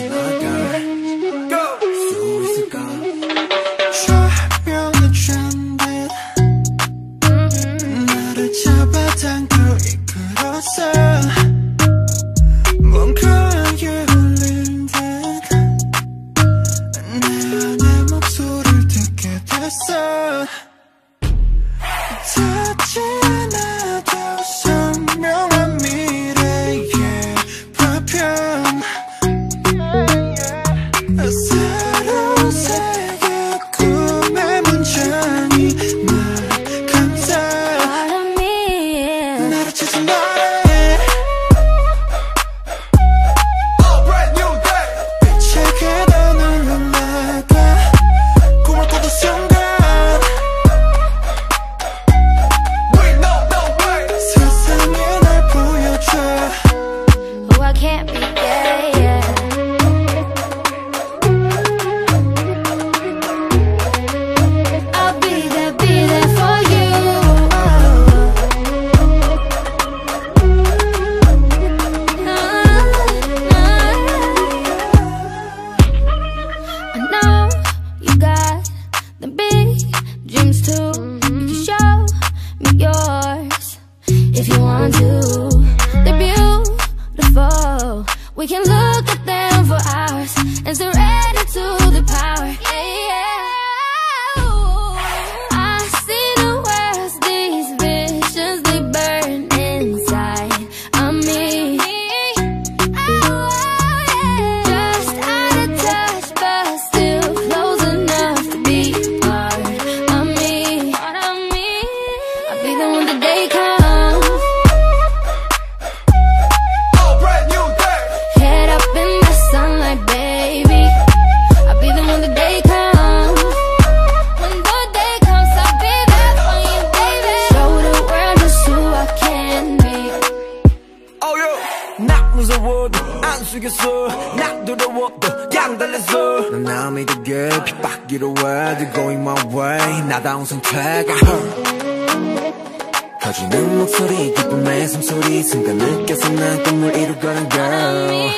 It's not undo They're beautiful. We can look at them for hours And surrender 두려워도 안 숙였어 난 두려워도 양달렸어 난 남이 되게 핍박기로 해 They're going my way. 나다운 선택 I heard 터지는 목소리 기쁨의 숨소리. 순간 느껴서 난 꿈을 이루거든 girl.